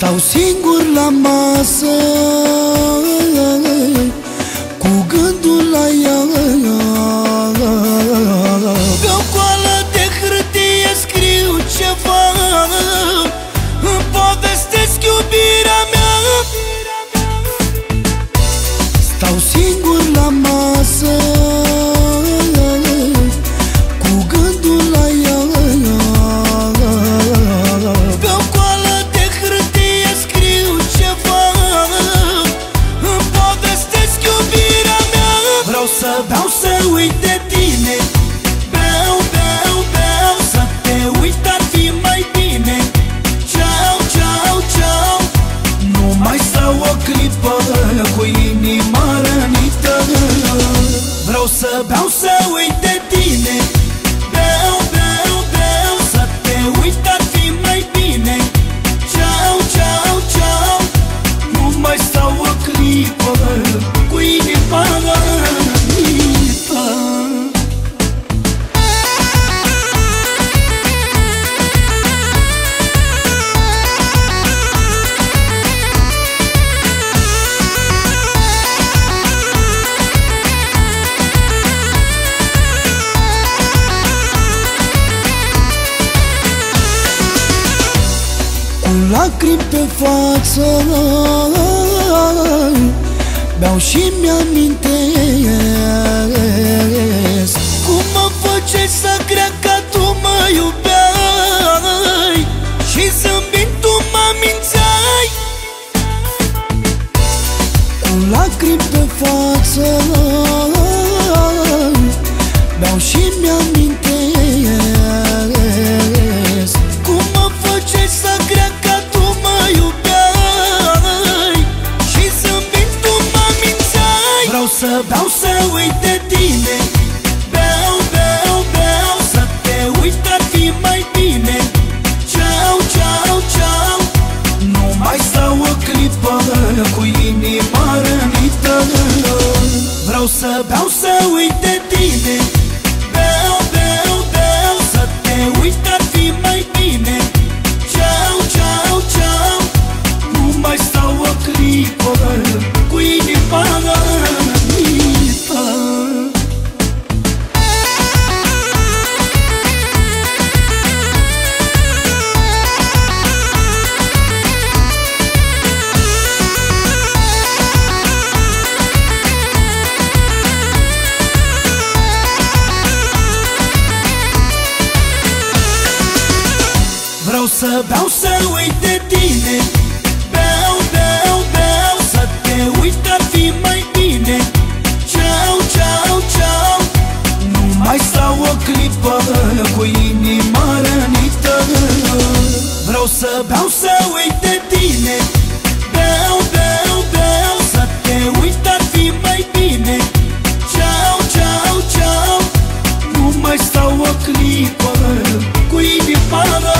Stau singur la masă Vreau să lacrimi pe față. Beau și mi-amintesc Cum mă făceai să cred că tu mă iubeai Și zâmbind tu mă mințeai Cu lacrimi pe față Vreau să beau să uit de tine. Beau, beau, beau Să te uit ar fi mai să beau să uit de tine. Beau, beau, beau Să te uit ar fi mai bine. Ceau, ceau, ceau Nu mai stau o clipă Cu inima rănită. Vreau să beau să uit de tine. Beau, beau, beau Să te uit ar fi mai bine. Ceau, ceau, ceau Nu mai stau o clipă Cu inima rănită